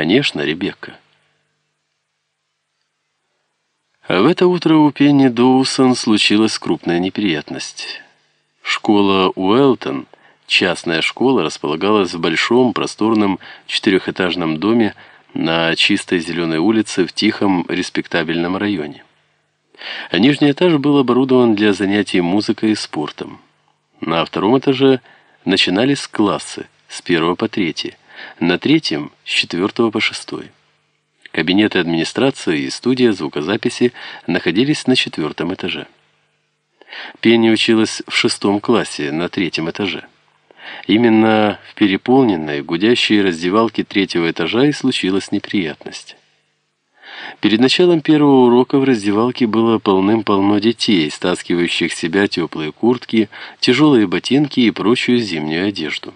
Конечно, Ребекка. А в это утро у Пенни Доусон случилась крупная неприятность. Школа Уэлтон, частная школа, располагалась в большом, просторном четырехэтажном доме на чистой зеленой улице в тихом, респектабельном районе. Нижний этаж был оборудован для занятий музыкой и спортом. На втором этаже начинались классы с первого по третий, на третьем с четвертого по шестой. Кабинеты администрации и студия звукозаписи находились на четвертом этаже. Пенни училась в шестом классе на третьем этаже. Именно в переполненной, гудящей раздевалке третьего этажа и случилась неприятность. Перед началом первого урока в раздевалке было полным-полно детей, стаскивающих себя теплые куртки, тяжелые ботинки и прочую зимнюю одежду.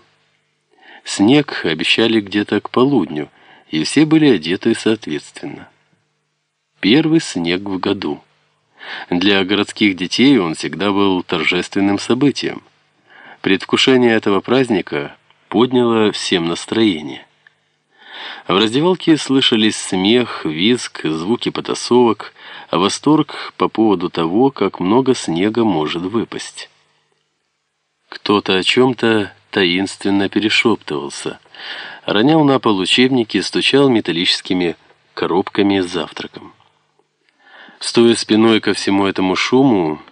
Снег обещали где-то к полудню, и все были одеты соответственно. Первый снег в году. Для городских детей он всегда был торжественным событием. Предвкушение этого праздника подняло всем настроение. В раздевалке слышались смех, визг, звуки потасовок, а восторг по поводу того, как много снега может выпасть. Кто-то о чем-то таинственно перешептывался, ронял на пол учебники, стучал металлическими коробками с завтраком. Стоя спиной ко всему этому шуму,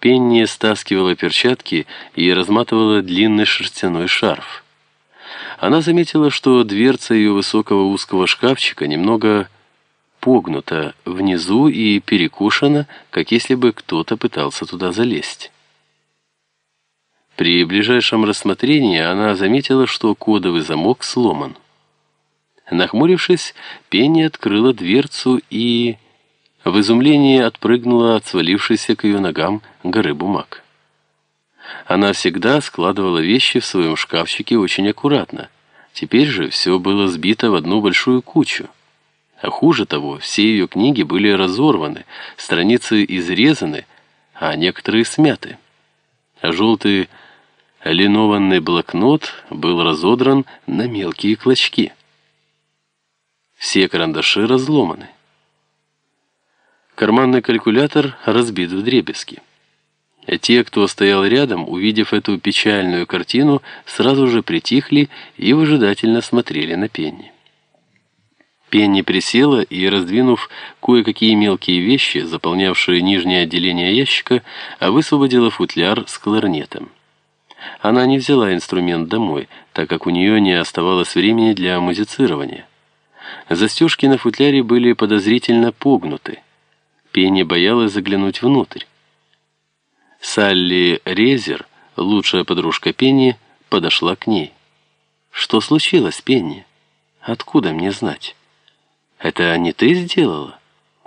Пенни стаскивала перчатки и разматывала длинный шерстяной шарф. Она заметила, что дверца ее высокого узкого шкафчика немного погнута внизу и перекушена, как если бы кто-то пытался туда залезть. При ближайшем рассмотрении она заметила, что кодовый замок сломан. Нахмурившись, Пенни открыла дверцу и в изумлении отпрыгнула от свалившейся к ее ногам горы бумаг. Она всегда складывала вещи в своем шкафчике очень аккуратно. Теперь же все было сбито в одну большую кучу. А хуже того, все ее книги были разорваны, страницы изрезаны, а некоторые смяты. А желтый линованный блокнот был разодран на мелкие клочки. Все карандаши разломаны. Карманный калькулятор разбит в дребезги. Те, кто стоял рядом, увидев эту печальную картину, сразу же притихли и выжидательно смотрели на Пенни. Пенни присела и, раздвинув кое-какие мелкие вещи, заполнявшие нижнее отделение ящика, высвободила футляр с кларнетом. Она не взяла инструмент домой, так как у нее не оставалось времени для музицирования. Застежки на футляре были подозрительно погнуты. Пенни боялась заглянуть внутрь. Салли Резер, лучшая подружка Пенни, подошла к ней. «Что случилось, Пенни? Откуда мне знать?» «Это не ты сделала?»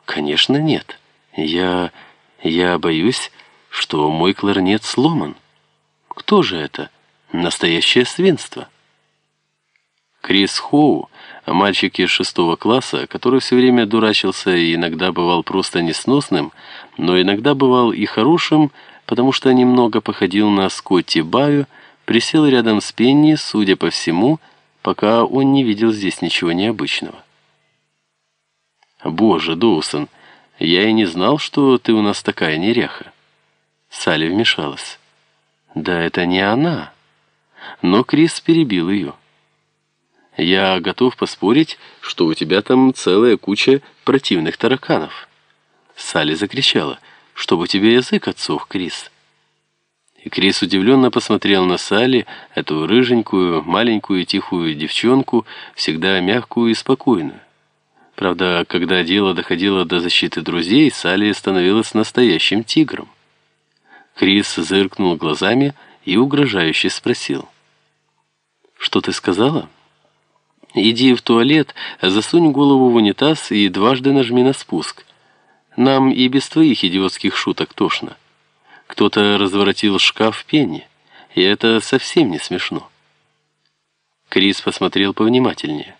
«Конечно, нет. Я... я боюсь, что мой кларнет сломан». «Кто же это? Настоящее свинство». Крис Хоу Мальчик из шестого класса, который все время дурачился и иногда бывал просто несносным, но иногда бывал и хорошим, потому что немного походил на Скотти Баю, присел рядом с Пенни, судя по всему, пока он не видел здесь ничего необычного. «Боже, Доусон, я и не знал, что ты у нас такая неряха». Салли вмешалась. «Да это не она». Но Крис перебил ее. Я готов поспорить, что у тебя там целая куча противных тараканов. Салли закричала, чтобы у тебя язык отсох, Крис. И Крис удивленно посмотрел на Салли, эту рыженькую, маленькую тихую девчонку, всегда мягкую и спокойную. Правда, когда дело доходило до защиты друзей, Салли становилась настоящим тигром. Крис зыркнул глазами и угрожающе спросил. «Что ты сказала?» Иди в туалет, засунь голову в унитаз и дважды нажми на спуск. Нам и без твоих идиотских шуток тошно. Кто-то разворотил шкаф Пенни, и это совсем не смешно. Крис посмотрел повнимательнее.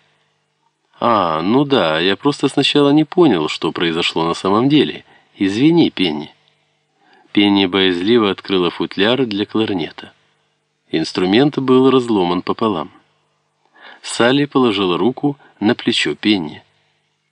«А, ну да, я просто сначала не понял, что произошло на самом деле. Извини, Пенни». Пенни боязливо открыла футляр для кларнета. Инструмент был разломан пополам. Салли положила руку на плечо Пенни.